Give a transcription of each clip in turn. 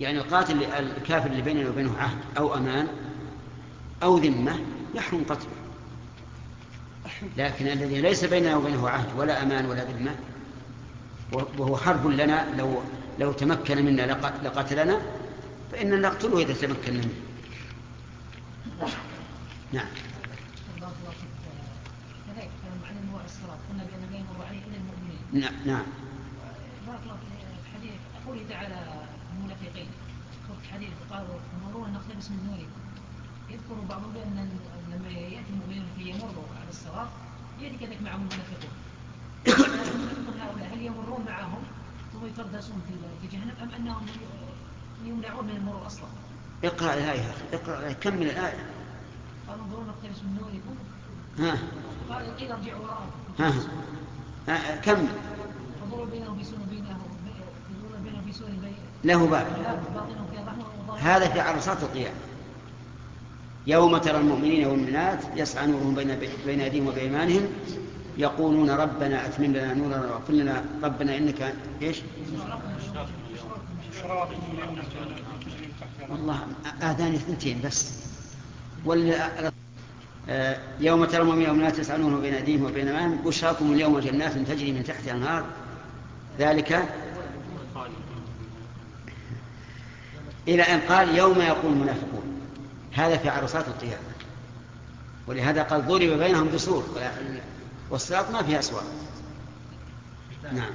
يعني القاتل الكافر اللي بيننا وبينه عهد أو أمان أو ذمة يحرم قتله. لكن الذي ليس بيننا وبينه عهد ولا أمان ولا ذمة وهو حرب لنا لو لو تمكن منا لقتلنا فإننا نقتله إذا تمكن منه. نعم. نعم. نعم. بارك الله في حديث قوله تعالى المنافقين في حديث قالوا مرون نقتبس من نوركم يذكر بعضهم بأن لما يأتي المؤمنون في يمروا على الصراط يأتي كذلك معهم المنافقون. هؤلاء هل يمرون معهم؟ ثم يفردسون في جهنم أم أنهم يمنعون من المرور أصلا؟ اقرأ الآية اقرأ الآية كمل الآية؟ قالوا انظروا نقتبس من نوركم. ها. قال قيل ارجعوا وراءكم. ها. كمل انظروا بينهم بسور له باب. هذا في عرصات القيامه يوم ترى المؤمنين والمؤمنات يسعى نورهم بين بين أيديهم وبايمانهم يقولون ربنا أتمم لنا نورنا واغفر لنا ربنا إنك إيش؟ والله اذاني اثنتين بس. ولا آه، يوم ترى المؤمنين والمؤمنات يسعى نورهم بين أيديهم وبين إيمانهم بشراكم اليوم جنات تجري من تحتها الأنهار. ذلك إلى أن قال يوم يقول المنافقون. هذا في عرصات القيامة. ولهذا قال ضرب بينهم بسور والصراط ما فيها أسواق نعم.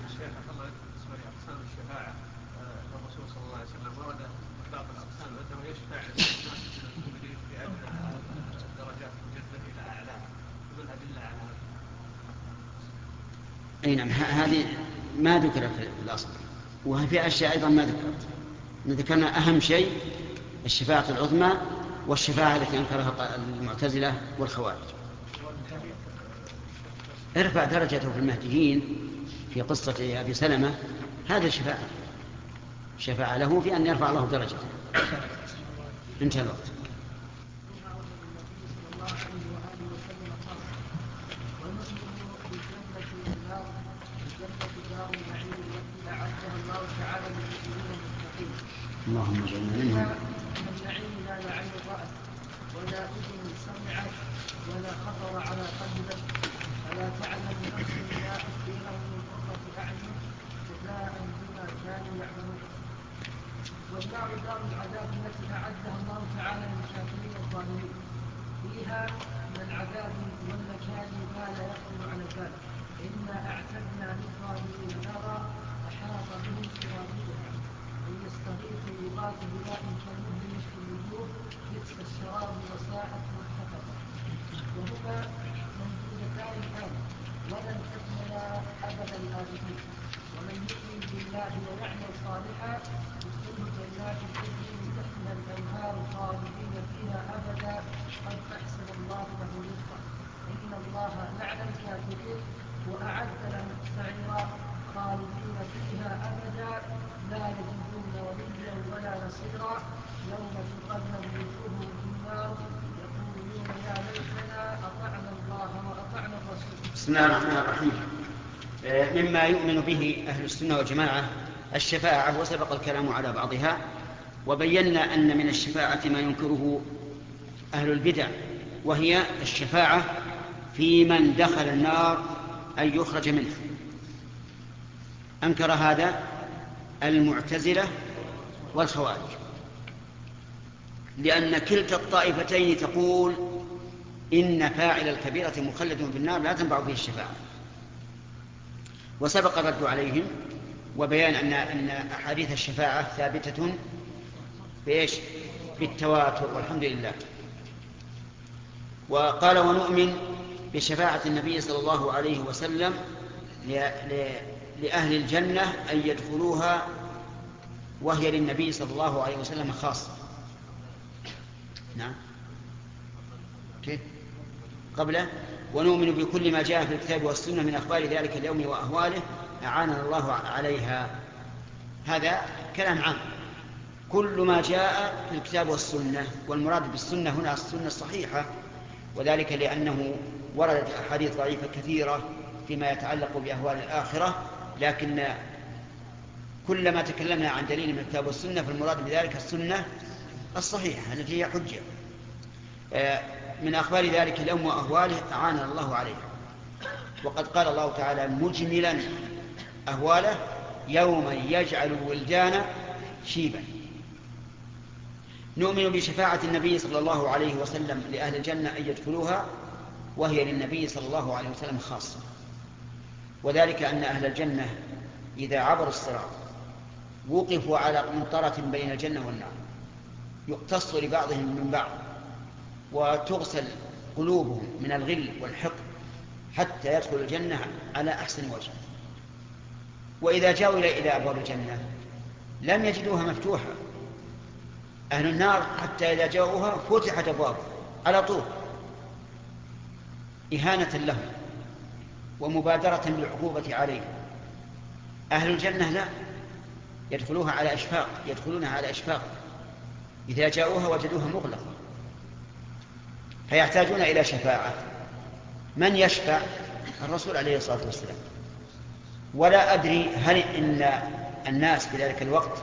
أي نعم هذه ما ذكرت في الأصل. وفي أشياء أيضا ما ذكرت. ذكرنا أهم شيء الشفاعة العظمى والشفاعة التي أنكرها المعتزلة والخوارج. ارفع درجته في المهديين في قصة أبي سلمة هذا شفاعة شفاعة له في أن يرفع الله درجته. انتهى الوقت. اللهم اجعلنا منهم ولا أذن سمعت ولا خطر على قلب فلا تعلم نفس ما أخفي لهم من قرة أعين جزاء بما كانوا يعملون والنار دار العذاب التي أعدها الله تعالى للكافرين الظالمين فيها من العذاب والمكان ما لا يخطر على البال إنا أعتدنا للظالمين Thank you. الله الرحمن الرحيم. آه، مما يؤمن به أهل السنة والجماعة الشفاعة وسبق الكلام على بعضها وبينا أن من الشفاعة ما ينكره أهل البدع وهي الشفاعة في من دخل النار أن يخرج منه أنكر هذا المعتزلة والخوارج لأن كلتا الطائفتين تقول إن فاعل الكبيرة مخلد في النار لا تنفع به الشفاعة. وسبق الرد عليهم وبيان أن أن أحاديث الشفاعة ثابتة بإيش؟ بالتواتر والحمد لله. وقال ونؤمن بشفاعة النبي صلى الله عليه وسلم لأهل الجنة أن يدخلوها وهي للنبي صلى الله عليه وسلم خاصة. نعم. كيف؟ قبله ونؤمن بكل ما جاء في الكتاب والسنة من أخبار ذلك اليوم وأهواله أعاننا الله عليها. هذا كلام عام. كل ما جاء في الكتاب والسنة والمراد بالسنة هنا السنة الصحيحة وذلك لأنه وردت أحاديث ضعيفة كثيرة فيما يتعلق بأهوال الآخرة لكن كلما تكلمنا عن دليل من الكتاب والسنة فالمراد بذلك السنة الصحيحة التي هي حجة. آه، من أخبار ذلك اليوم وأهواله أعاننا الله عليه. وقد قال الله تعالى مجملا أهواله يوم يجعل الولدان شيبا. نؤمن بشفاعة النبي صلى الله عليه وسلم لأهل الجنة أن يدخلوها وهي للنبي صلى الله عليه وسلم خاصة. وذلك أن أهل الجنة إذا عبروا الصراط وقفوا على قنطرة بين الجنة والنار يقتص لبعضهم من بعض. وتغسل قلوبهم من الغل والحقد حتى يدخل الجنة على أحسن وجه. وإذا جاءوا إلى أبواب الجنة لم يجدوها مفتوحة. أهل النار حتى إذا جاءوها فتحت أبواب على طول إهانة لهم ومبادرة بالعقوبة عليهم. أهل الجنة لا يدخلوها على إشفاق يدخلونها على إشفاق. إذا جاءوها وجدوها مغلقة. فيحتاجون إلى شفاعة. من يشفع؟ الرسول عليه الصلاة والسلام. ولا أدري هل إن الناس في ذلك الوقت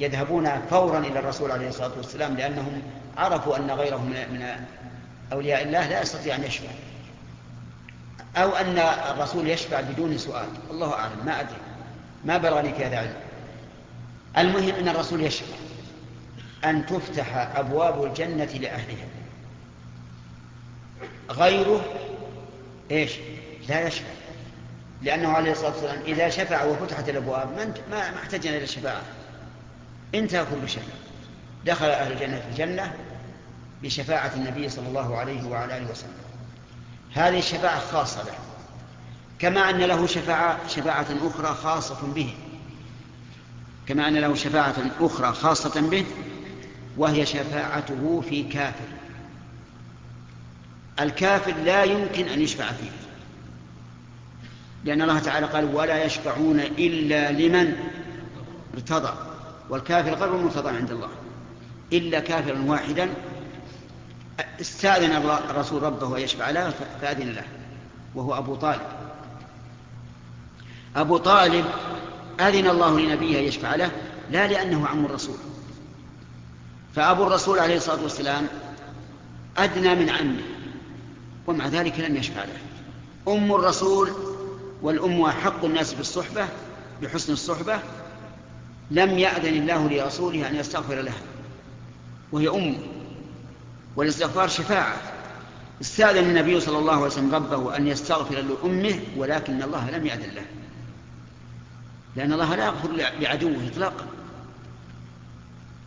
يذهبون فورا إلى الرسول عليه الصلاة والسلام لأنهم عرفوا أن غيره من أولياء الله لا يستطيع أن يشفع. أو أن الرسول يشفع بدون سؤال. الله أعلم ما أدري. ما بلغني في هذا علم المهم أن الرسول يشفع. أن تفتح أبواب الجنة لأهلها. غيره إيش؟ لا يشفع. لأنه عليه الصلاة والسلام إذا شفع وفتحت الأبواب ما ما احتجنا إلى الشفاعة. انتهى كل شيء دخل أهل الجنة في الجنة بشفاعة النبي صلى الله عليه وعلى آله وسلم. هذه الشفاعة خاصة له. كما أن له شفاعة, شفاعة أخرى خاصة به. كما أن له شفاعة أخرى خاصة به وهي شفاعته في كافر. الكافر لا يمكن أن يشفع فيه. لأن الله تعالى قال ولا يشفعون إلا لمن ارتضى. والكافر غير مرتضى عند الله. إلا كافرا واحدا استأذن الرسول ربه أن يشفع له فأذن له وهو أبو طالب. أبو طالب أذن الله لنبيه أن يشفع له لا لأنه عم الرسول. فأبو الرسول عليه الصلاة والسلام أدنى من عمه. ومع ذلك لم يشفع له. أم الرسول والأم أحق الناس بالصحبة بحسن الصحبة لم يأذن الله لرسوله أن يستغفر لها. وهي أمه والاستغفار شفاعة. استأذن النبي صلى الله عليه وسلم ربه أن يستغفر لأمه ولكن الله لم يأذن له. لأن الله لا يغفر لعدوه إطلاقا.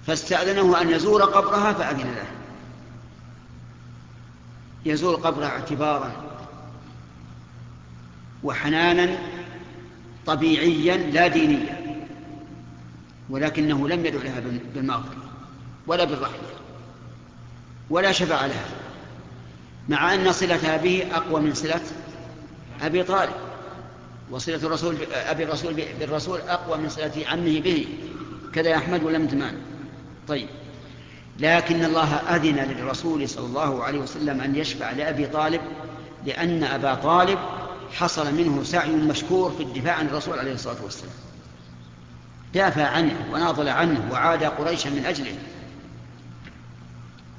فاستأذنه أن يزور قبرها فأذن له. يزور قبرها اعتبارا وحنانا طبيعيا لا دينيا ولكنه لم يدع لها بالمغفرة ولا بالرحمة ولا شفع لها مع أن صلتها به أقوى من صلة أبي طالب وصلة الرسول أبي الرسول بالرسول أقوى من صلة عمه به كذا يا أحمد ولم تمان طيب. لكن الله أذن للرسول صلى الله عليه وسلم أن يشفع لأبي طالب لأن أبا طالب حصل منه سعي مشكور في الدفاع عن الرسول عليه الصلاة والسلام. دافع عنه وناضل عنه وعاد قريشا من أجله.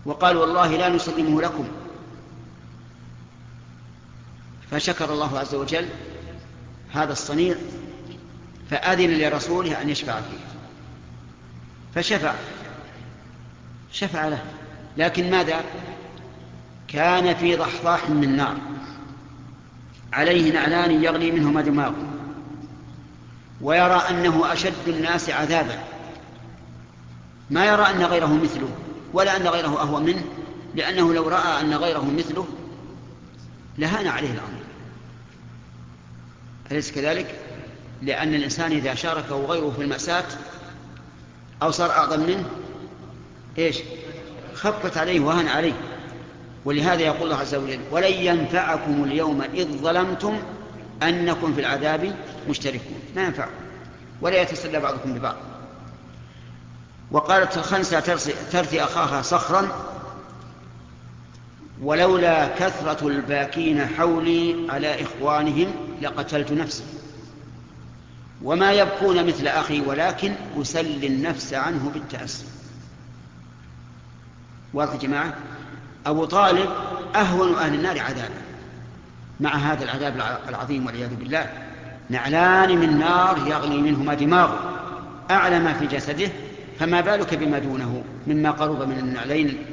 وقال والله لا نسلمه لكم. فشكر الله عز وجل هذا الصنيع فأذن لرسوله أن يشفع فيه. فشفع. شفع له. لكن ماذا؟ كان في ضحضاح من نار. عليه نعلان يغلي منهما دماغه ويرى أنه أشد الناس عذابا. ما يرى أن غيره مثله ولا أن غيره أهوى منه لأنه لو رأى أن غيره مثله لهان عليه الأمر. أليس كذلك؟ لأن الإنسان إذا شاركه غيره في المأساة أو صار أعظم منه إيش؟ خفت عليه وهن عليه. ولهذا يقول الله عز وجل ولن ينفعكم اليوم إذ ظلمتم أنكم في العذاب مشتركون. ما ينفعكم. ولا يتسلى بعضكم ببعض. وقالت الخنسة ترثي أخاها صخرا ولولا كثرة الباكين حولي على إخوانهم لقتلت نفسي. وما يبكون مثل أخي ولكن أسلي النفس عنه بالتأسي. واضح يا جماعة؟ أبو طالب أهون أهل النار عذابا. مع هذا العذاب العظيم والعياذ بالله نعلان من نار يغلي منهما دماغه. أعلى ما في جسده فما بالك بما دونه؟ مما قرب من النعلين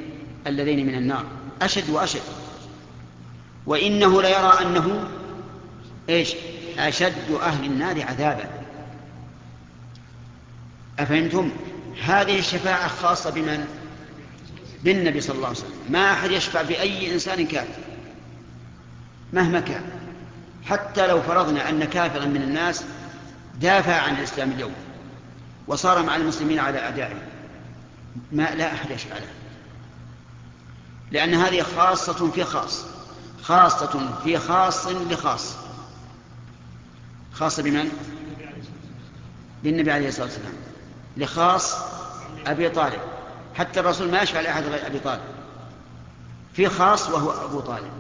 اللذين من النار. أشد وأشد. وإنه ليرى أنه إيش؟ أشد أهل النار عذابا. أفهمتم؟ هذه الشفاعة خاصة بمن؟ بالنبي صلى الله عليه وسلم. ما أحد يشفع بأي إنسان كافر. مهما كان. حتى لو فرضنا أن كافرا من الناس دافع عن الإسلام اليوم وصار مع المسلمين على أعدائه ما لا أحد يشفع له. لأن هذه خاصة في خاص. خاصة في خاص لخاص. خاصة بمن؟ بالنبي عليه الصلاة والسلام. لخاص أبي طالب. حتى الرسول ما يشفع لأحد غير أبي طالب. في خاص وهو أبو طالب.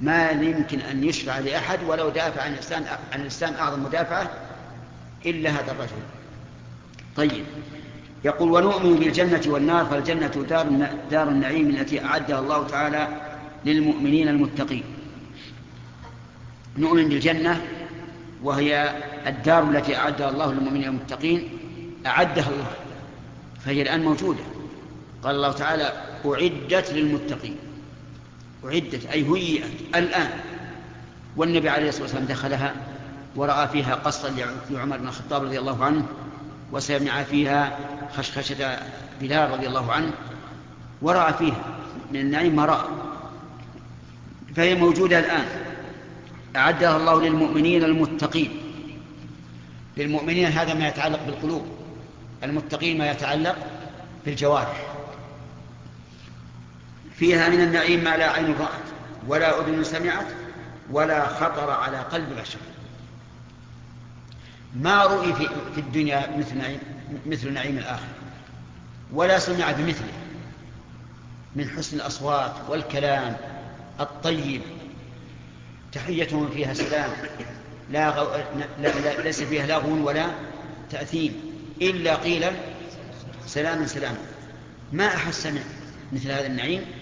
ما يمكن أن يشفع لأحد ولو دافع عن الإسلام عن الإسلام أعظم مدافعة إلا هذا الرجل. طيب. يقول ونؤمن بالجنة والنار فالجنة دار, دار النعيم التي أعدها الله تعالى للمؤمنين المتقين. نؤمن بالجنة وهي الدار التي أعدها الله للمؤمنين المتقين. أعدها الله فهي الآن موجودة. قال الله تعالى أعدت للمتقين. أعدت أي هيئت الآن. والنبي عليه الصلاة والسلام دخلها ورأى فيها قصرا لعمر بن الخطاب رضي الله عنه وسمع فيها خشخشة بلال رضي الله عنه ورأى فيها من النعيم ما رأى. فهي موجودة الآن. أعدها الله للمؤمنين المتقين. للمؤمنين هذا ما يتعلق بالقلوب المتقين ما يتعلق بالجوارح. فيها من النعيم ما لا عين رأت ولا أذن سمعت ولا خطر على قلب بشر. ما رؤي في, الدنيا مثل نعيم, مثل نعيم الآخر ولا سمع بمثله من حسن الأصوات والكلام الطيب. تحيتهم فيها سلام لا, غو... لا, لا ليس فيها لغو ولا تأثيم إلا قيل سلاما سلاما. ما أحد سمع مثل هذا النعيم؟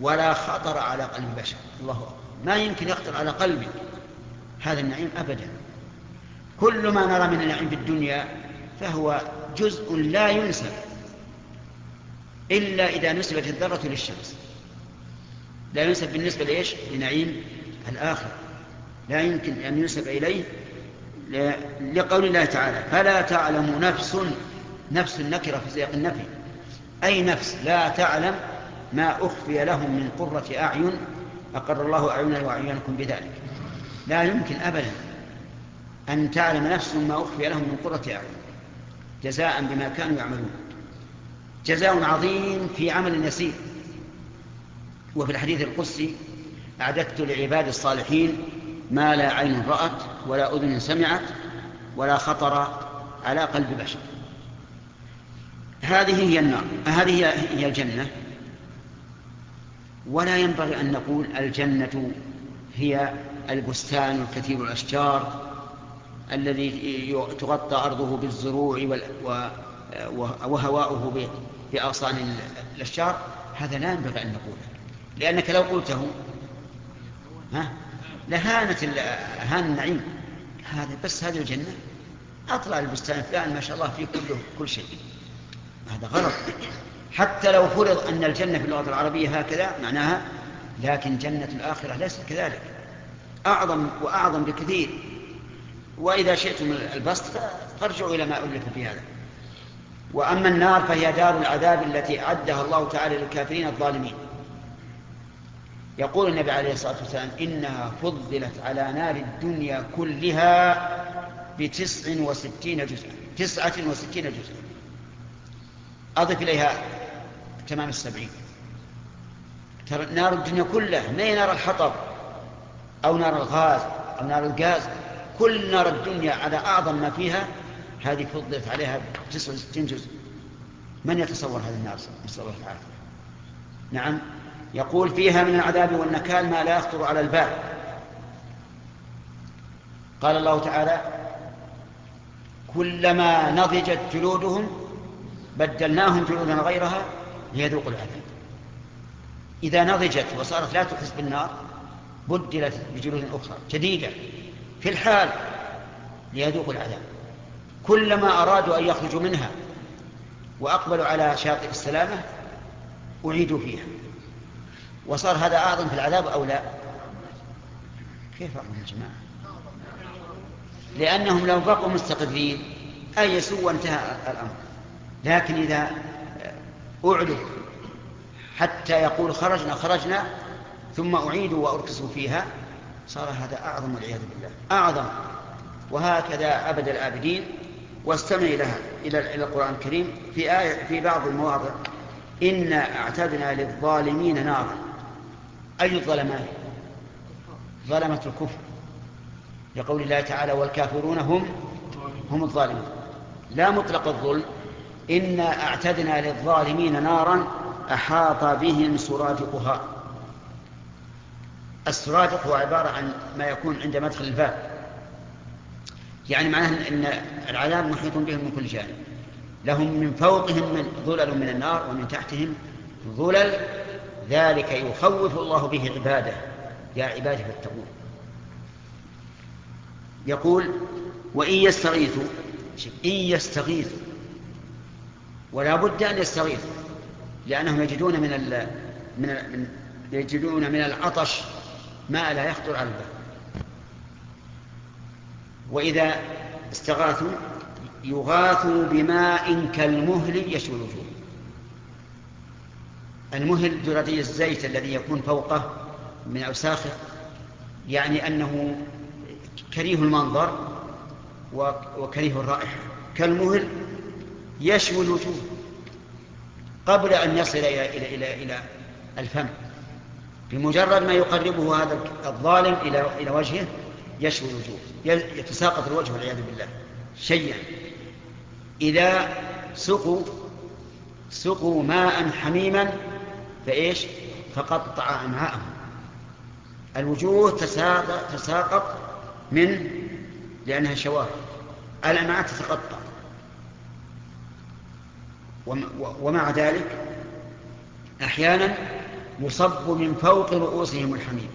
ولا خطر على قلب بشر. الله أكبر. ما يمكن يخطر على قلبي هذا النعيم أبدا. كل ما نرى من النعيم في الدنيا فهو جزء لا ينسب إلا إذا نسبت الذرة للشمس. لا ينسب بالنسبة لإيش؟ لنعيم الآخر. لا يمكن أن ينسب إليه لقول الله تعالى فلا تعلم نفس نفس النكرة في سياق النفي. أي نفس لا تعلم ما أخفي لهم من قرة أعين أقر الله أعيننا وأعينكم بذلك. لا يمكن أبدا أن تعلم نفس ما أخفي لهم من قرة أعين جزاء بما كانوا يعملون. جزاء عظيم في عمل يسير. وفي الحديث القدسي أعددت لعباد الصالحين ما لا عين رأت ولا أذن سمعت ولا خطر على قلب بشر. هذه هي النار هذه هي الجنة. ولا ينبغي أن نقول الجنة هي البستان الكثير الأشجار الذي تغطى أرضه بالزروع وهواؤه بأغصان الأشجار هذا لا ينبغي أن نقوله لأنك لو قلته ها؟ لهانت هان النعيم. هذا بس هذه الجنة. أطلع البستان فلان ما شاء الله فيه كله كل شيء. هذا غلط. حتى لو فرض أن الجنة في اللغة العربية هكذا معناها لكن جنة الآخرة ليست كذلك. أعظم وأعظم بكثير. وإذا شئتم البسط فارجعوا إلى ما ألف في هذا. وأما النار فهي دار العذاب التي أعدها الله تعالى للكافرين الظالمين. يقول النبي عليه الصلاة والسلام إنها فضلت على نار الدنيا كلها بتسع وستين جزءا تسعة وستين جزءا. أضف إليها تمام السبعين ترى نار الدنيا كلها ما هي نار الحطب أو نار الغاز أو نار الغاز؟ كل نار الدنيا على أعظم ما فيها هذه فضلت عليها 69 جزء. من يتصور هذه النار؟ نسأل الله العافية. نعم. يقول فيها من العذاب والنكال ما لا يخطر على البال. قال الله تعالى كلما نضجت جلودهم بدلناهم جلودا غيرها ليذوقوا العذاب. إذا نضجت وصارت لا تحس بالنار بدلت بجلود أخرى جديدة في الحال ليذوقوا العذاب. كلما أرادوا أن يخرجوا منها وأقبلوا على شاطئ السلامة أعيدوا فيها. وصار هذا أعظم في العذاب أو لا؟ كيف أعظم يا جماعة؟ لأنهم لو بقوا مستقرين أيسوا وانتهى الأمر. لكن إذا أعلوا حتى يقول خرجنا خرجنا ثم أعيدوا وأركسوا فيها. صار هذا أعظم والعياذ بالله. أعظم. وهكذا أبد الآبدين. واستمع لها إلى إلى القرآن الكريم. في آية في بعض المواضع. إنا أعتدنا للظالمين نارا. أي الظلمات؟ ظلمة الكفر. لقول الله تعالى والكافرون هم هم الظالمون. لا مطلق الظلم. إنا أعتدنا للظالمين نارا أحاط بهم سرادقها. السرادق هو عبارة عن ما يكون عند مدخل الباب. يعني معناه أن العذاب محيط بهم من كل جانب. لهم من فوقهم من ظلل من النار ومن تحتهم ظلل. ذلك يخوف الله به عباده. يا عبادي فاتقون. يقول وإن يستغيثوا إن يستغيثوا ولا بد أن يستغيثوا لأنهم يجدون من ال من, ال من يجدون من العطش ما لا يخطر على البال. وإذا استغاثوا يغاثوا بماء كالمهل يشوي الوجوه. المهل جرادي الزيت الذي يكون فوقه من أوساخه يعني أنه كريه المنظر وكريه الرائحة. كالمهل يشوي الوجوه قبل أن يصل إلى, إلى, إلى, إلى الفم. بمجرد ما يقربه هذا الظالم إلى, إلى وجهه يشوي الوجوه يتساقط الوجه والعياذ بالله. شيئا. إذا سقوا سقوا ماء حميما فإيش؟ فقطع أمعاءهم الوجوه تساقط من لأنها شواهد. الأمعاء تتقطع. ومع ذلك أحيانا يصب من فوق رؤوسهم الحميم.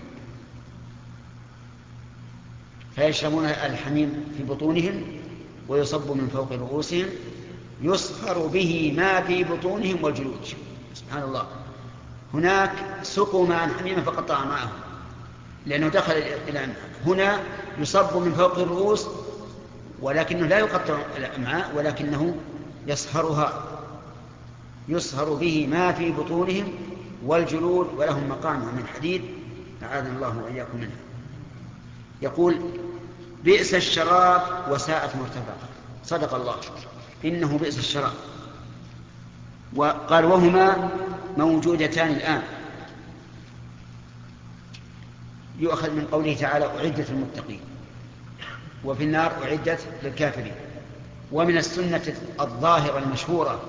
فيشربون الحميم في بطونهم ويصب من فوق رؤوسهم يصهر به ما في بطونهم والجلود. سبحان الله. هناك سقوا ماء حميما فقطع معه لأنه دخل إلى هنا يصب من فوق الرؤوس ولكنه لا يقطع الأمعاء ولكنه يصهرها يصهر به ما في بطونهم والجلود ولهم مقام من حديد أعاذنا الله وإياكم منها. يقول بئس الشراب وساءت مرتفقة صدق الله. إنه بئس الشراب. وقال وهما موجودتان الآن. يؤخذ من قوله تعالى أعدت المتقين وفي النار أعدت للكافرين. ومن السنة الظاهرة المشهورة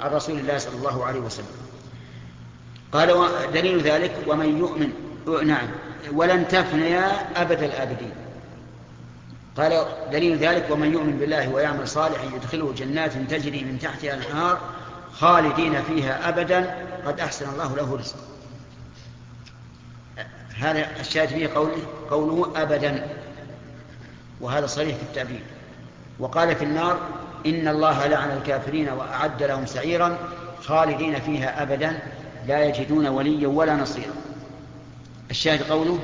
عن رسول الله صلى الله عليه وسلم. قال دليل ذلك ومن يؤمن نعم ولن تفنيا أبد الآبدين. قال دليل ذلك ومن يؤمن بالله ويعمل صالحا يدخله جنات تجري من تحتها الأنهار خالدين فيها أبدا قد أحسن الله له رزقا هذا الشاهد فيه قوله, قوله أبدا وهذا صريح في التعبير. وقال في النار إن الله لعن الكافرين وأعد لهم سعيرا خالدين فيها أبدا لا يجدون وليا ولا نصيرا. الشاهد قوله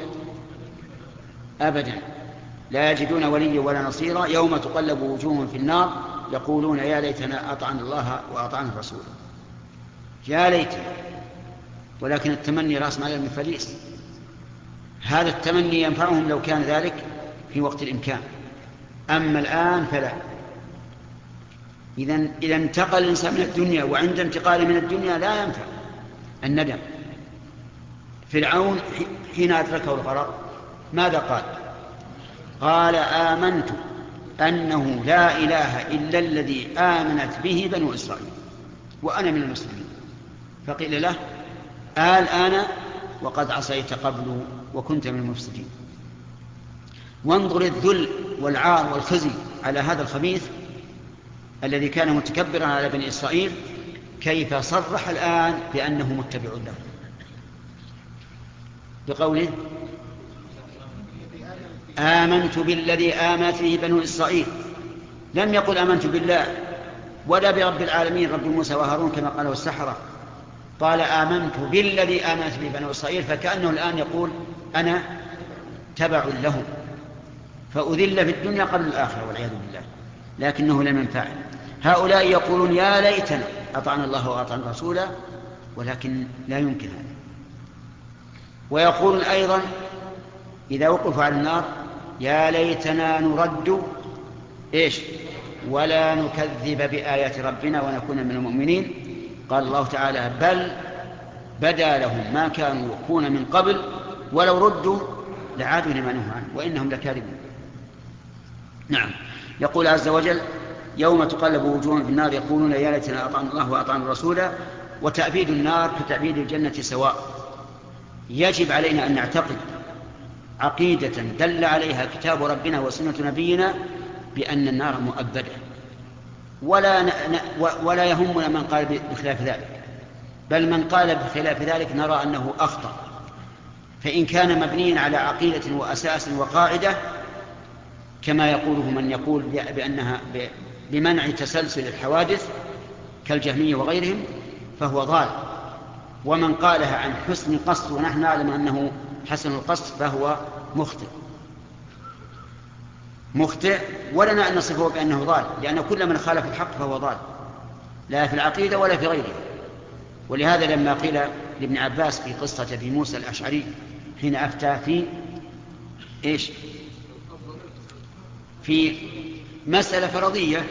أبدا لا يجدون وليا ولا نصيرا يوم تقلب وجوههم في النار يقولون يا ليتنا أطعنا الله وأطعنا الرسول. يا ليت ولكن التمني رأس مال المفاليس هذا التمني ينفعهم لو كان ذلك في وقت الإمكان. أما الآن فلا. إذا إذا انتقل الإنسان من الدنيا وعند انتقاله من الدنيا لا ينفع الندم. فرعون حين أدركه الغرق ماذا قال؟ قال آمنت أنه لا إله إلا الذي آمنت به بنو إسرائيل وأنا من المسلمين. فقيل له آل آن وقد عصيت قبل وكنت من المفسدين. وانظر الذل والعار والخزي على هذا الخبيث الذي كان متكبرا على بني إسرائيل كيف صرح الآن بأنه متبع له بقوله آمنت بالذي آمنت به بنو إسرائيل. لم يقل آمنت بالله ولا برب العالمين رب موسى وهارون كما قاله السحرة قال آمنت بالذي آمنت به بنو إسرائيل فكأنه الآن يقول أنا تبع لهم. فأذل في الدنيا قبل الآخرة والعياذ بالله لكنه لم ينفعه. هؤلاء يقولون يا ليتنا أطعنا الله وأطعنا رسوله ولكن لا يمكن هذا. ويقول أيضا إذا وقفوا على النار يا ليتنا نرد إيش؟ ولا نكذب بآيات ربنا ونكون من المؤمنين. قال الله تعالى بل بدا لهم ما كانوا يخفون من قبل ولو ردوا لعادوا لما نهوا عنه وإنهم لكاذبون. نعم. يقول عز وجل يوم تقلب وجوههم في النار يقولون يا ليتنا أطعنا الله وأطعنا الرسول وتأبيد النار كتأبيد الجنة سواء. يجب علينا أن نعتقد عقيدة دل عليها كتاب ربنا وسنة نبينا بأن النار مؤبدة. ولا, ن... ولا يهمنا من قال بخلاف ذلك. بل من قال بخلاف ذلك نرى أنه أخطأ. فإن كان مبنيا على عقيدة وأساس وقاعدة كما يقوله من يقول بأنها بمنع تسلسل الحوادث كالجهمية وغيرهم فهو ضال. ومن قالها عن حسن قصد ونحن نعلم أنه حسن القصد فهو مخطئ. مخطئ ولنا أن نصفه بأنه ضال لأن كل من خالف الحق فهو ضال لا في العقيدة ولا في غيرها. ولهذا لما قيل لابن عباس في قصة أبي موسى الأشعري حين أفتى في إيش؟ في مسألة فرضية.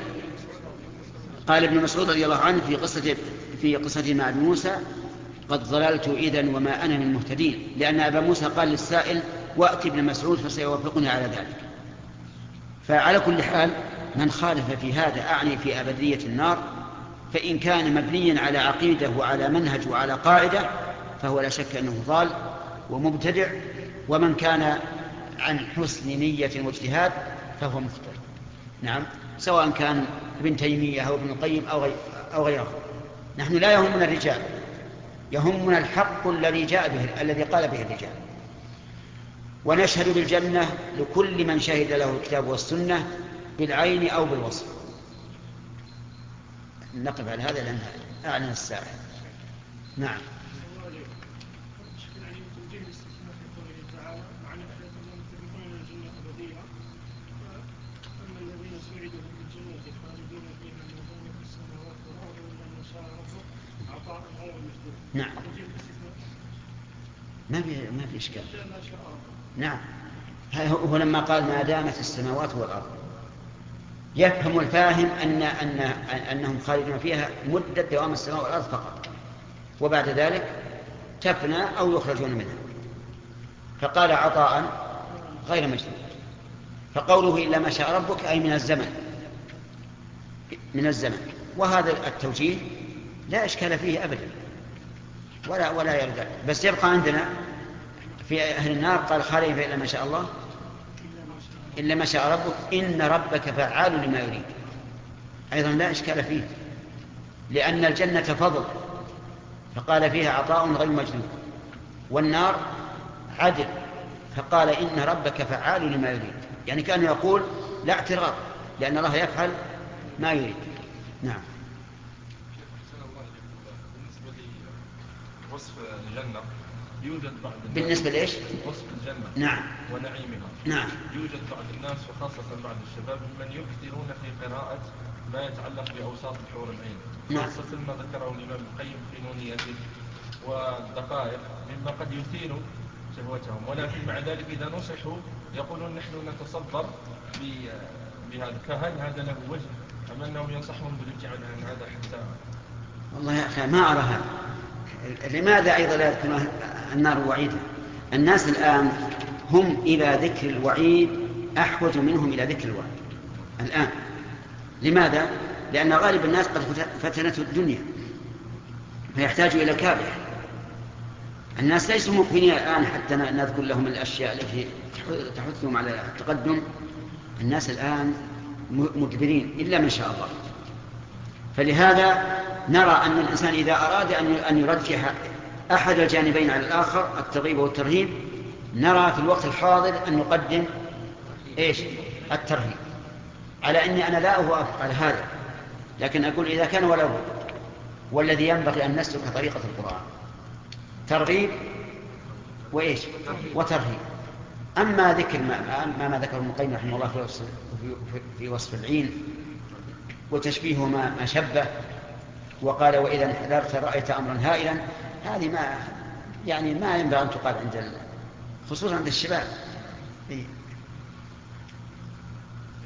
قال ابن مسعود رضي الله عنه في قصة في قصة مع ابن موسى قد ضللت إذا وما أنا من المهتدين لأن أبا موسى قال للسائل وأتي ابن مسعود فسيوافقني على ذلك. فعلى كل حال من خالف في هذا أعني في أبدية النار فإن كان مبنيا على عقيدة وعلى منهج وعلى قاعدة فهو لا شك أنه ضال ومبتدع ومن كان عن حسن نية واجتهاد فهو مخطئ نعم. سواء كان ابن تيمية أو ابن القيم أو, غير أو غيره. نحن لا يهمنا الرجال. يهمنا الحق الذي جاء به الذي قال به الرجال. ونشهد بالجنة لكل من شهد له الكتاب والسنة بالعين أو بالوصف. نقف على هذا لأن أعلن الساعة. نعم. نعم. ما في ما في إشكال. نعم. هو لما قال ما دامت السماوات والأرض. يفهم الفاهم ان ان أنهم خالدون فيها مدة دوام السماء والأرض فقط. وبعد ذلك تفنى أو يخرجون منها. فقال عطاء غير مجنون فقوله إلا ما شاء ربك أي من الزمن. من الزمن. وهذا التوجيه لا إشكال فيه ابدا. ولا ولا يرجع. بس يبقى عندنا في أهل النار قال خالد إلا ما شاء الله. إلا ما شاء ربك. إن ربك فعال لما يريد. أيضا لا إشكال فيه. لأن الجنة فضل. فقال فيها عطاء غير مجنون. والنار عدل. فقال إن ربك فعال لما يريد. يعني كان يقول لا اعتراض. لأن الله يفعل ما يريد. نعم. وصف الجنة يوجد بعض الناس بالنسبة لإيش؟ وصف الجنة نعم. ونعيمها. نعم. يوجد بعض الناس وخاصة بعض الشباب من يكثرون في قراءة ما يتعلق بأوساط الحور العين. نعم. خاصة ما ذكره الإمام القيم في نونيته والدقائق مما قد يثير شهوتهم. ولكن مع ذلك إذا نصحوا يقولون نحن نتصبر بهذا. فهل هذا له وجه. أم أنهم ينصحون بالابتعاد عن هذا حتى والله يا أخي ما أرى هذا. لماذا أيضا لا يذكرون النار وعيدا الناس الآن هم إلى ذكر الوعيد أحوج منهم إلى ذكر الوعيد. الآن. لماذا؟ لأن غالب الناس قد فتنته الدنيا فيحتاج إلى كابح. الناس ليسوا مقبلين الآن حتى نذكر لهم الأشياء التي تحثهم على التقدم. الناس الآن مدبرين إلا من شاء الله. فلهذا نرى أن الإنسان إذا أراد أن يرجح أحد الجانبين على الآخر الترغيب والترهيب نرى في الوقت الحاضر أن نقدم إيش؟ الترهيب. على أني أنا لا أوافق على هذا لكن أقول إذا كان بد والذي ينبغي أن نسلك طريقة القرآن. ترغيب وإيش؟ وترهيب. أما ذكر ما, ما, ما ذكر ابن القيم رحمه الله في وصف, في, في وصف العين وتشبيه ما, ما شبه وقال وإذا انحدرت رأيت أمرا هائلا هذه ما يعني ما ينبغي أن تقال عند خصوصا عند الشباب. إيه؟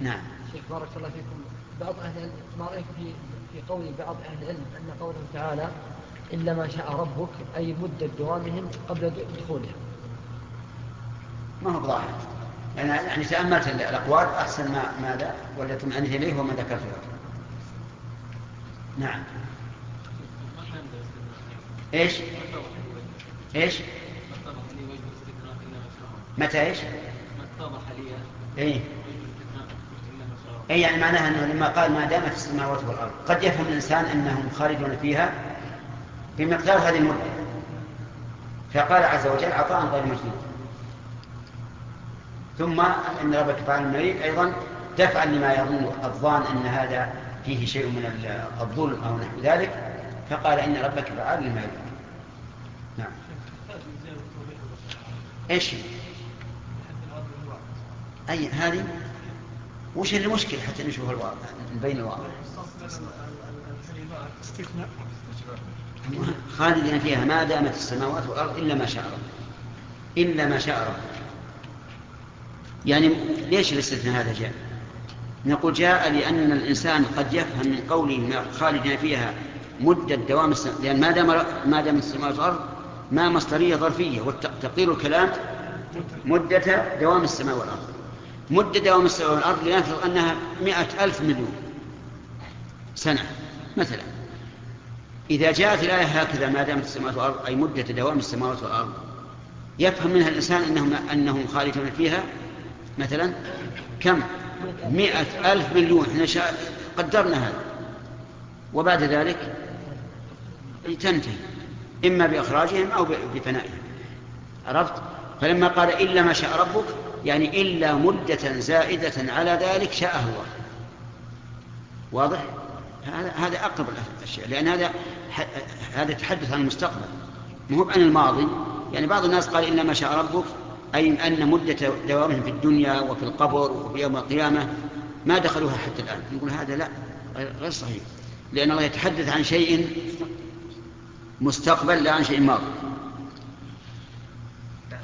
نعم. شيخ بارك الله فيكم بعض أهل العلم ما رأيك في في قول بعض أهل العلم أن قوله تعالى إلا ما شاء ربك أي مدة دوامهم قبل دخولهم؟ ما هو ظاهر. يعني, يعني تأملت الأقوال أحسن ما ماذا والذي تمعنت إليه وما ذكرته نعم. إيش؟ إيش؟ متى إيش؟ إيه اي يعني معناها إنه لما قال ما دامت السماوات والأرض قد يفهم الإنسان أنهم خالدون فيها بمقدار هذه المدة فقال عز وجل عطاء غير مجدود ثم إن ربك فعل المريد أيضا دفعا لما يظن الظان أن هذا فيه شيء من الظلم أو نحو ذلك فقال إن ربك فعال لما يريد. نعم. إيش؟ أي هذه؟ وش المشكلة حتى نشوف الواضح نبين الواضح خالدين فيها ما دامت السماوات والأرض إلا ما شاء ربك. إلا ما شاء ربك. يعني ليش الاستثناء هذا جاء؟ نقول جاء لأن الإنسان قد يفهم من قوله خالدين فيها مدة دوام السماء لأن ما دام ما دام السماوات والأرض ما مصدرية ظرفية وتقدير الكلام مدة دوام السماء والأرض. مدة دوام السماء والأرض لنفرض أنها مئة ألف مليون سنة مثلا. إذا جاءت الآية هكذا ما دامت السماوات والأرض أي مدة دوام السماوات والأرض يفهم منها الإنسان أنهم, أنهم خالدون فيها؟ مثلا كم؟ مئة ألف مليون. إحنا. قدرنا هذا. وبعد ذلك تنتهي إما بإخراجهم أو بفنائهم عرفت؟ فلما قال إلا ما شاء ربك يعني إلا مدة زائدة على ذلك شاءه الله واضح؟ هذا هذا أقرب الأشياء لأن هذا هذا يتحدث عن المستقبل. مو عن الماضي. يعني بعض الناس قال إلا ما شاء ربك أي أن مدة دوامهم في الدنيا وفي القبر وفي يوم القيامة ما دخلوها حتى الآن. نقول هذا لا غير صحيح. لأن الله يتحدث عن شيء مستقبل لا عن شيء ماضي.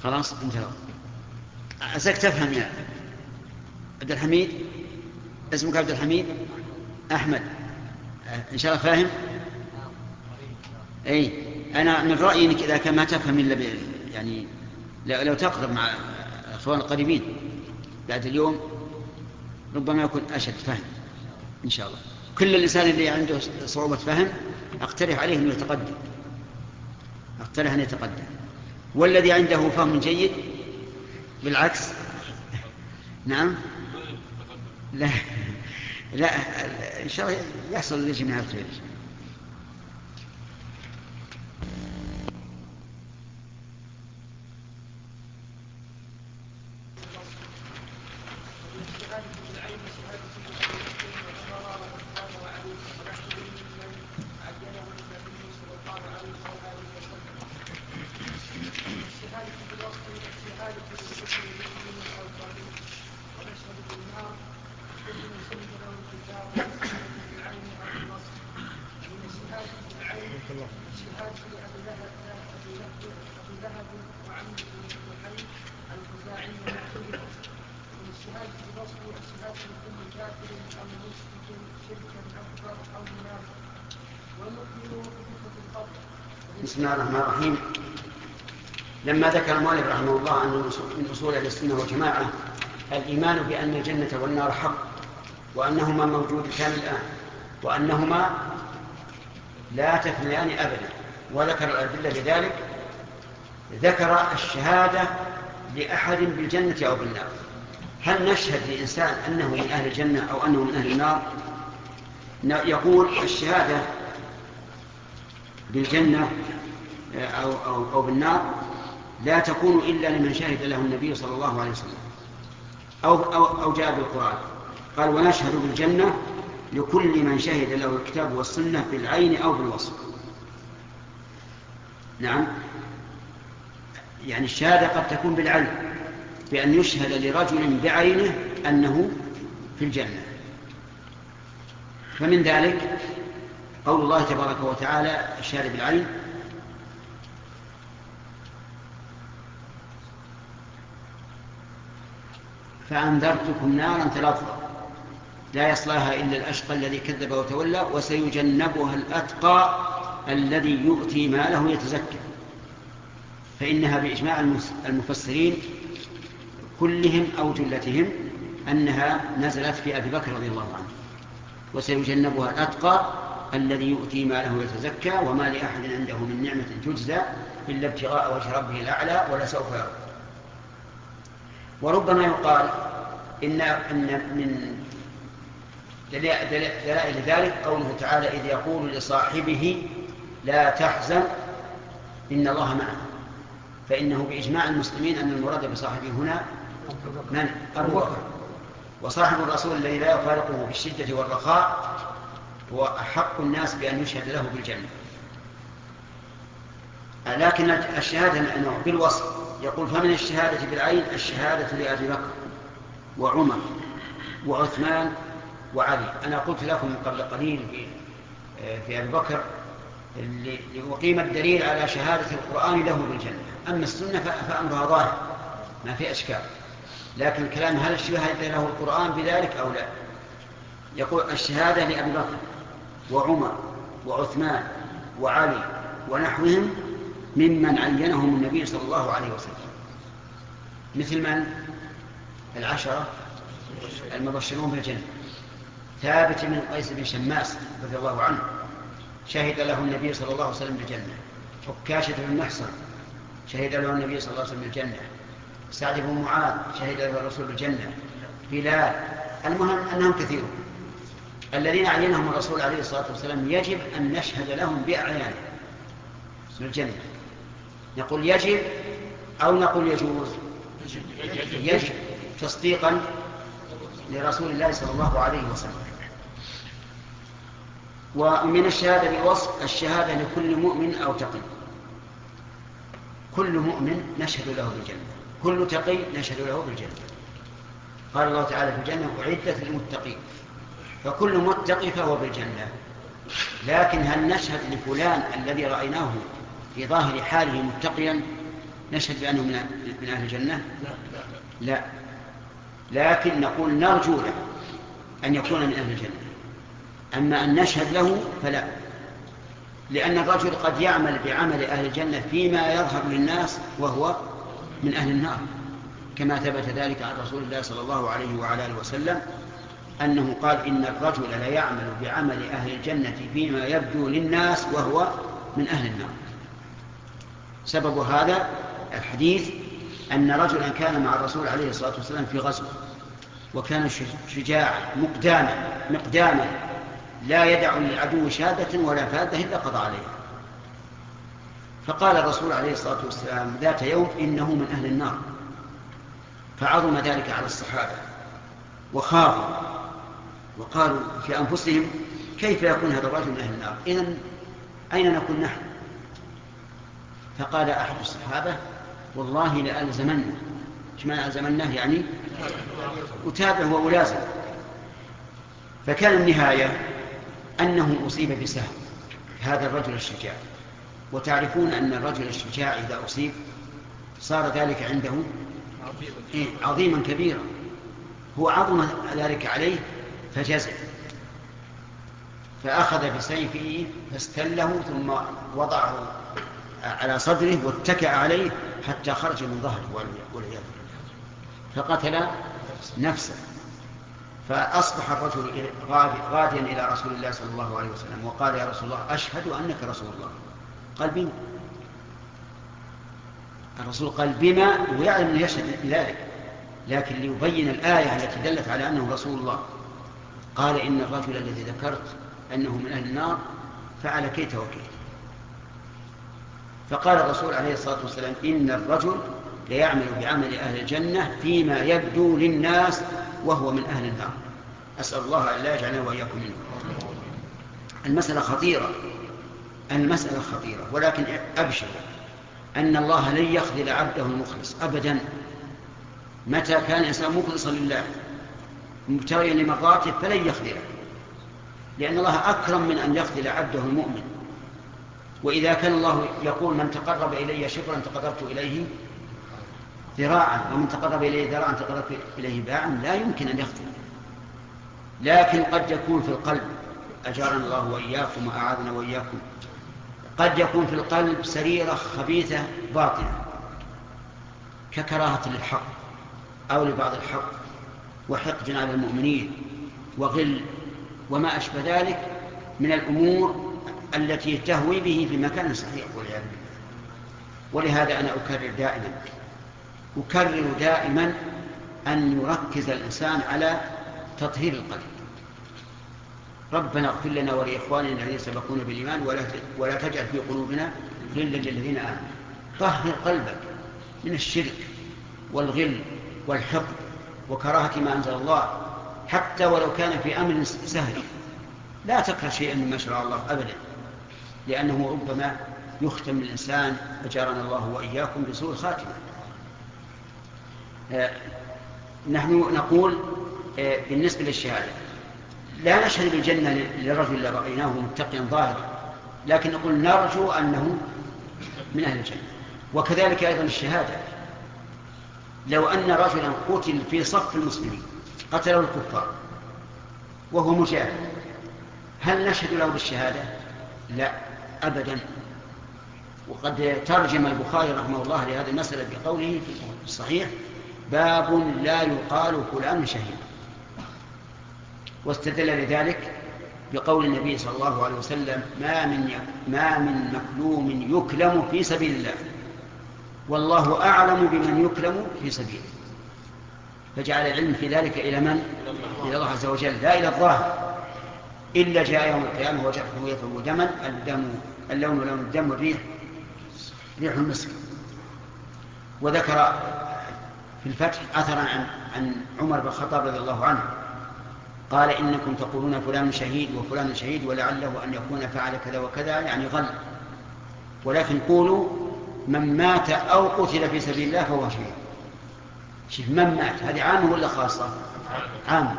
خلاص انتهى. عساك تفهم يا عبد الحميد اسمك عبد الحميد؟ أحمد. إن شاء الله فاهم؟ أي أنا من رأيي أنك إذا كان ما تفهم إلا يعني لو تقرب مع الأخوان القريبين بعد اليوم ربما يكون أشد فهم إن شاء الله. كل الإنسان اللي عنده صعوبة فهم أقترح عليه أن يتقدم. أقترح أن يتقدم. والذي عنده فهم جيد؟ بالعكس. نعم؟ لا. لا إن شاء الله يحصل لجميع الخير لما ذكر المؤلف رحمه الله أن من أصول أهل السنة والجماعة الإيمان بأن الجنة والنار حق وأنهما موجودتان الآن وأنهما لا تفنيان أبدا. وذكر الأدلة لذلك ذكر الشهادة لأحد بالجنة أو بالنار. هل نشهد لإنسان أنه من أهل الجنة أو أنه من أهل النار؟ يقول الشهادة بالجنة أو, أو, أو بالنار لا تكون إلا لمن شهد له النبي صلى الله عليه وسلم. أو, أو, أو جاء بالقرآن. قال ونشهد بالجنة لكل من شهد له الكتاب والسنة بالعين أو بالوصف. نعم. يعني الشهادة قد تكون بالعين بأن يشهد لرجل بعينه أنه في الجنة. فمن ذلك قول الله تبارك وتعالى الشهادة بالعين فأنذرتكم نارا تلظى لا يصلاها إلا الأشقى الذي كذب وتولى وسيجنبها الأتقى الذي يؤتي ماله يتزكى فإنها بإجماع المفسرين كلهم أو جلتهم أنها نزلت في أبي بكر رضي الله عنه. وسيجنبها الأتقى الذي يؤتي ماله يتزكى وما لأحد عنده من نعمة تجزى إلا ابتغاء وجه ربه الأعلى ولسوف يرضى وربما يقال إن, إن من دلائل ذلك قوله تعالى إذ يقول لصاحبه لا تحزن إن الله معنا فإنه بإجماع المسلمين أن المراد بصاحبه هنا من؟ أبو بكر. وصاحب الرسول الذي لا يفارقه في الشدة والرخاء هو أحق الناس بأن يشهد له بالجنة. لكن الشهادة بالوصف. يقول فمن الشهادة بالعين الشهادة لأبي بكر وعمر وعثمان وعلي. أنا قلت لكم قبل قليل في, في أبي بكر وقيم الدليل على شهادة القرآن له بالجنة. أما السنة فأمرها ظاهر ما في أشكال. لكن الكلام هل الشهادة له القرآن بذلك أو لا؟ يقول الشهادة لأبي بكر وعمر وعثمان وعلي ونحوهم ممن عينهم النبي صلى الله عليه وسلم. مثل من؟ العشرة المبشرون بالجنة. ثابت بن قيس بن شماس رضي الله عنه شهد له النبي صلى الله عليه وسلم بالجنة. عكاشة بن محصن شهد له النبي صلى الله عليه وسلم بالجنة. سعد بن معاذ شهد له الرسول بالجنة. بلال المهم أنهم كثيرون. الذين عينهم الرسول عليه الصلاة والسلام يجب أن نشهد لهم بأعيانهم بالجنة. نقول يجب أو نقول يجوز؟ يجب تصديقا لرسول الله صلى الله عليه وسلم. ومن الشهادة بالوصف الشهادة لكل مؤمن أو تقي. كل مؤمن نشهد له بالجنة. كل تقي نشهد له بالجنة. قال الله تعالى في الجنة أعدت للمتقين. فكل متقي فهو بالجنة. لكن هل نشهد لفلان الذي رأيناه في ظاهر حاله متقيا نشهد بأنه من أهل الجنة؟ لا, لا. لكن نقول نرجو له أن يكون من أهل الجنة. أما أن نشهد له فلا. لأن الرجل قد يعمل بعمل أهل الجنة فيما يظهر للناس وهو من أهل النار. كما ثبت ذلك عن رسول الله صلى الله عليه وعلى آله وسلم أنه قال إن الرجل ليعمل بعمل أهل الجنة فيما يبدو للناس وهو من أهل النار. سبب هذا الحديث أن رجلا كان مع الرسول عليه الصلاة والسلام في غزوة وكان شجاعا مقداما مقداما لا يدع للعدو شهادة ولا فادة إلا قضى عليها فقال الرسول عليه الصلاة والسلام ذات يوم إنه من أهل النار. فعظم ذلك على الصحابة وخافوا وقالوا في أنفسهم كيف يكون هذا الرجل من أهل النار؟ إذن أين نكون نحن؟ فقال أحد الصحابة والله لألزمنه إيش معنى ألزمنه؟ يعني أتابع وألازم. فكان النهاية أنه أصيب بسهم هذا الرجل الشجاع. وتعرفون أن الرجل الشجاع إذا أصيب صار ذلك عنده إيه؟ عظيما كبيرا. هو عظم ذلك عليه فجزع. فأخذ بسيفه فاستله ثم وضعه على صدره واتكأ عليه حتى خرج من ظهره والعياذ بالله فقتل نفسه. فأصبح الرجل غاديا إلى رسول الله صلى الله عليه وسلم وقال يا رسول الله أشهد أنك رسول الله. قال بما الرسول قال بما ويعلم أنه يشهد بذلك لكن ليبين الآية التي دلت على أنه رسول الله. قال إن الرجل الذي ذكرت أنه من أهل النار فعل كيت وكيت. فقال الرسول عليه الصلاة والسلام إن الرجل ليعمل بعمل أهل الجنة فيما يبدو للناس وهو من أهل النار. أسأل الله أن لا يجعلنا وإياكم منه المسألة خطيرة. المسألة خطيرة. ولكن أبشر أن الله لن يخذل عبده المخلص أبدا. متى كان الإنسان مخلصا لله؟ مبتغيا لمرضاته فلن يخذله. لأن الله أكرم من أن يخذل عبده المؤمن. وإذا كان الله يقول من تقرب إلي شبرا تقربت إليه ذراعا ومن تقرب إليه ذراعا تقربت إليه باعا لا يمكن أن يخذل لكن قد يكون في القلب أجارنا الله وإياكم وأعاذنا وإياكم. قد يكون في القلب سريرة خبيثة باطنة ككراهة للحق أو لبعض الحق وحقد على المؤمنين وغل وما أشبه ذلك من الأمور التي تهوي به في مكان صحيح والعياذ بالله. ولهذا أنا أكرر دائما أكرر دائما أن يركز الإنسان على تطهير القلب. ربنا اغفر لنا ولإخواننا الذين سبقونا بالإيمان ولا ولا تجعل في قلوبنا غلا للذين آمنوا. طهر قلبك من الشرك والغل والحقد وكراهة ما أنزل الله حتى ولو كان في أمر سهل. لا تكره شيئا مما شرع الله أبدا. لأنه ربما يختم الإنسان أجارنا الله وإياكم بسوء الخاتمة. آه نحن نقول آه بالنسبة للشهادة لا نشهد بالجنة لرجل رأيناه متقيا ظاهرا لكن نقول نرجو أنه من أهل الجنة. وكذلك أيضا الشهادة. لو أن رجلا قتل في صف المسلمين قتله الكفار وهو مجاهد هل نشهد له بالشهادة؟ لا. أبدا. وقد ترجم البخاري رحمه الله لهذه المسألة بقوله في الصحيح باب لا يقال فلان شهيد. واستدل لذلك بقول النبي صلى الله عليه وسلم ما من ما من مكلوم يكلم في سبيل الله. والله أعلم بمن يكلم في سبيله. فجعل العلم في ذلك إلى من؟ إلى الله عز وجل. لا إلى الظاهر. إلا جاء يوم القيامة وجهه يثب دما الدم اللون لون الدم والريح ريح المسك. وذكر في الفتح أثرا عن عن عمر بن الخطاب رضي الله عنه. قال إنكم تقولون فلان شهيد وفلان شهيد ولعله أن يكون فعل كذا وكذا يعني غل. ولكن قولوا من مات أو قتل في سبيل الله فهو شهيد. شوف من مات هذه عامة ولا خاصة؟ عامة.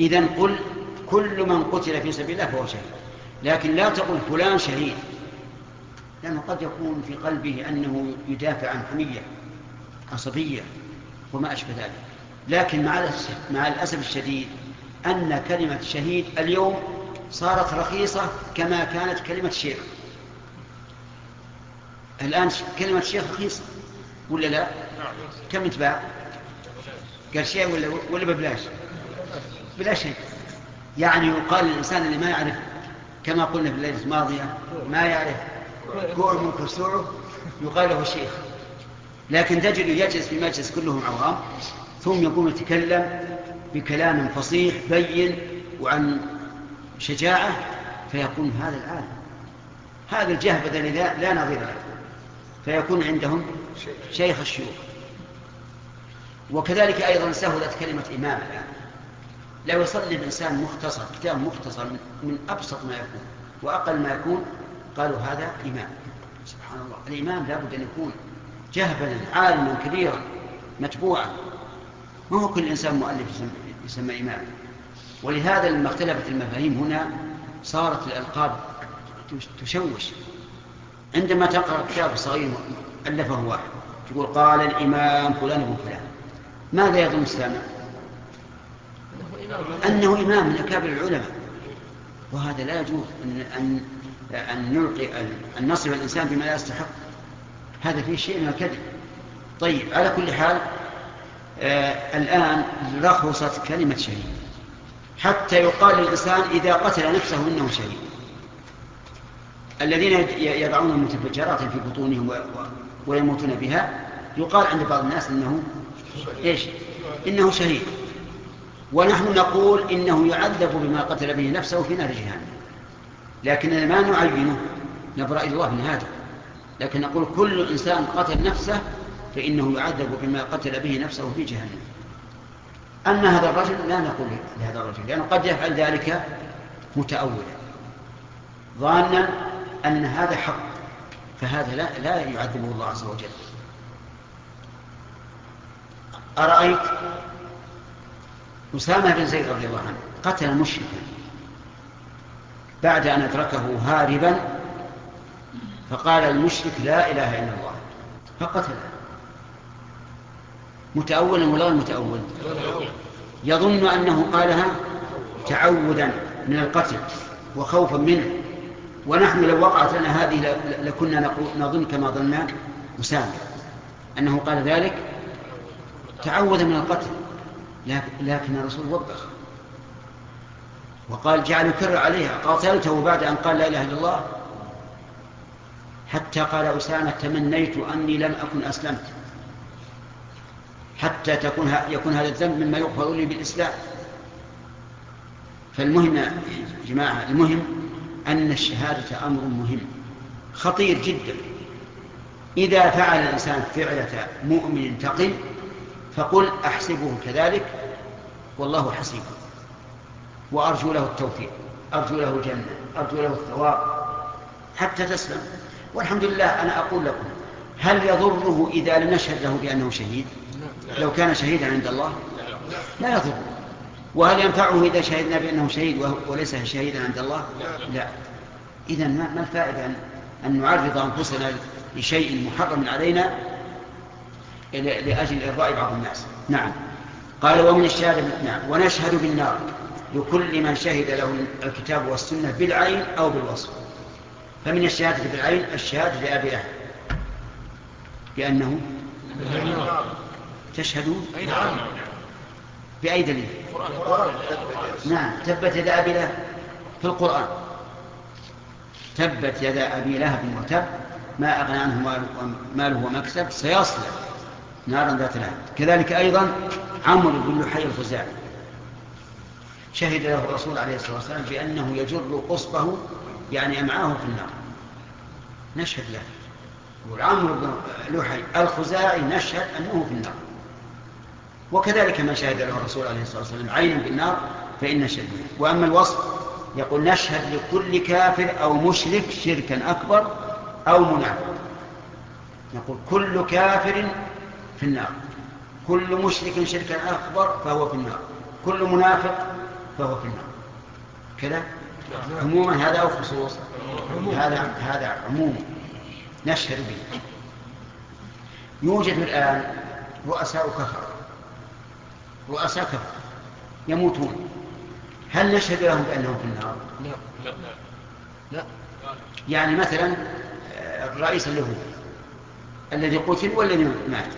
إذا قل كل من قتل في سبيل الله فهو شهيد. لكن لا تقل فلان شهيد لأنه قد يكون في قلبه أنه يدافع عن حمية عصبية وما أشبه ذلك. لكن مع الأسف الشديد أن كلمة شهيد اليوم صارت رخيصة كما كانت كلمة شيخ. الآن كلمة شيخ رخيصة ولا لا؟ كم تباع قال شيء ولا, ولا ببلاش؟ بلا شيء. يعني يقال للإنسان اللي ما يعرف كما قلنا في الليلة الماضية ما يعرف كوع من كسوعه يقال له شيخ. لكن تجد يجلس في مجلس كلهم عوام ثم يقوم يتكلم بكلام فصيح بين وعن شجاعة فيكون هذا العالم هذا الجهبذ الذي لا نظير له. فيكون عندهم شيخ الشيوخ. وكذلك أيضا سهلت كلمة إمام. الآن لو يصلي الإنسان مختصر كتاب مختصر من أبسط ما يكون وأقل ما يكون قالوا هذا إمام سبحان الله. الإمام لابد أن يكون جهبلا عالما كبيرا متبوعا. ما هو كل إنسان مؤلف يسمى إمام ولهذا لما اختلفت المفاهيم هنا صارت الألقاب تشوش. عندما تقرأ كتاب صغير ألفه واحد تقول قال الإمام فلان ابن فلان ماذا يظن السامع؟ أنه إمام من أكابر العلماء. وهذا لا يجوز أن أن أن نلقي أن نصف الإنسان بما لا يستحق. هذا فيه شيء من الكذب. طيب على كل حال آه الآن رخصت كلمة شهيد. حتى يقال للإنسان إذا قتل نفسه إنه شهيد. الذين يضعون المتفجرات في بطونهم ويموتون بها يقال عند بعض الناس إنه إيش؟ إنه شهيد. ونحن نقول إنه يعذب بما قتل به نفسه في نار جهنم. لكننا ما نعينه نبرأ إلى الله من هذا. لكن نقول كل إنسان قتل نفسه فإنه يعذب بما قتل به نفسه في جهنم. أما هذا الرجل لا نقول لهذا الرجل لأنه قد يفعل ذلك متأولا. ظانا أن هذا حق فهذا لا, لا يعذبه الله عز وجل. أرأيت أسامة بن زيد رضي الله عنه قتل مشركا بعد أن أدركه هاربا فقال المشرك لا إله إلا الله. فقتله. متأولا ولا متأول؟ يظن أنه قالها تعودا من القتل وخوفا منه. ونحن لو وقعت لنا هذه لكنا نظن كما ظن أسامة أنه قال ذلك تعوذ من القتل. لكن الرسول وبخ وقال جعل يكرر عليها. قاتلته بعد أن قال لا إله إلا الله. حتى قال أسامة تمنيت أني لم أكن أسلمت. حتى تكون يكون هذا الذنب مما يغفر لي بالإسلام. فالمهم يا جماعة المهم أن الشهادة أمر مهم. خطير جدا. إذا فعل الإنسان فعلة مؤمن تقي فقل أحسبه كذلك والله حسيبه وأرجو له التوفيق أرجو له الجنة أرجو له الثواب حتى تسلم. والحمد لله أنا أقول لكم هل يضره إذا لم نشهد له بأنه شهيد؟ لو كان شهيدا عند الله؟ لا يضره. وهل ينفعه إذا شهدنا بأنه شهيد وليس شهيدا عند الله؟ لا. إذا ما الفائدة أن نعرض أنفسنا لشيء محرم علينا لأجل إرضاء بعض الناس. نعم. قال ومن الشهادة نعم. ونشهد بالنار لكل من شهد له الكتاب والسنة بالعين أو بالوصف. فمن الشهادة بالعين الشهادة لأبي لهب بأنه تشهدون؟ نعم بأي دليل نعم. تبت يدا أبي لهب في القرآن. تبت يدا أبي لهب وتب ما أغنى عنه ماله وما كسب سيصلى نارا ذات لهب. كذلك أيضا عمرو بن لحي الخزاعي. شهد له الرسول عليه الصلاة والسلام بأنه يجر قصبه يعني أمعاه في النار. نشهد له. والعمرو بن لحي الخزاعي نشهد أنه في النار. وكذلك ما شهد له الرسول عليه الصلاة والسلام عينا بالنار فإن نشهد به وأما الوصف يقول نشهد لكل كافر أو مشرك شركا أكبر أو منافق. نقول كل كافر في النار. كل مشرك شركا أكبر فهو في النار. كل منافق فهو في النار. كذا؟ عموما هذا أو خصوص هذا هذا عموم نشهد به. يوجد الآن رؤساء كفر. رؤساء كفر. يموتون. هل نشهد لهم بأنهم في النار؟ لا. لا. لا. يعني مثلا الرئيس اليهودي الذي قتل والذي مات.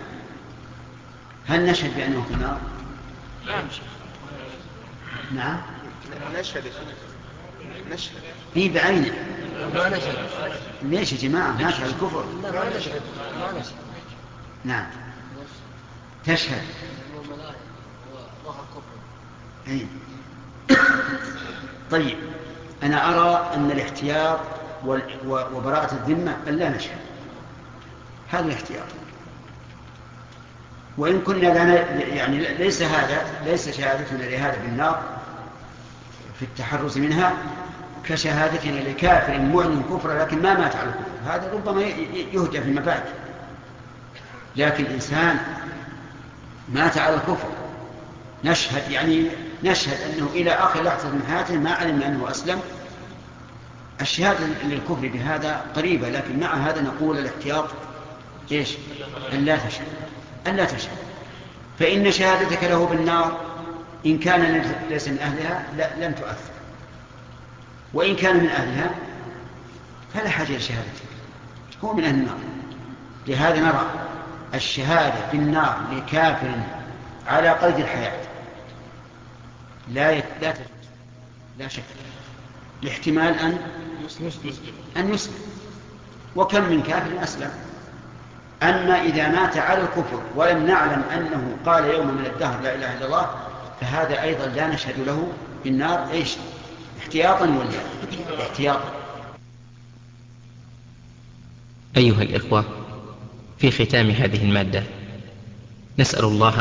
هل نشهد بأنه في النار؟ لا نعم. نشهد. نشهد. إي بعينه. ما نشهد. ليش يا جماعة؟ نشهد. الكفر. لا ما نشهد. ما نشهد. نعم. تشهد. أي. طيب. أنا أرى أن الاحتياط وبراءة الذمة أن لا نشهد. هذا الاحتياط. وإن كنا يعني ليس هذا ليس شهادتنا لهذا بالنار في التحرز منها كشهادتنا لكافر معلن كفر لكن ما مات على الكفر. هذا ربما يهجى في المبادئ لكن إنسان مات على الكفر. نشهد يعني نشهد أنه إلى آخر لحظة من حياته ما علم أنه أسلم. الشهادة للكفر بهذا قريبة لكن مع هذا نقول الاحتياط إيش؟ أن لا تشهد. أن لا تشهد. فإن شهادتك له بالنار إن كان ليس من أهلها لن تؤثر. وإن كان من أهلها فلا حاجة لشهادتك هو من أهل النار. لهذا نرى الشهادة بالنار لكافر على قيد الحياة. لا يت... لا تجوز لا شك. لاحتمال أن أن يسلم وكم من كافر أسلم. أما إذا مات على الكفر ولم نعلم أنه قال يوما من الدهر لا إله إلا الله فهذا أيضا لا نشهد له بالنار إيش؟ احتياطا ولا احتياطا. أيها الإخوة في ختام هذه المادة نسأل الله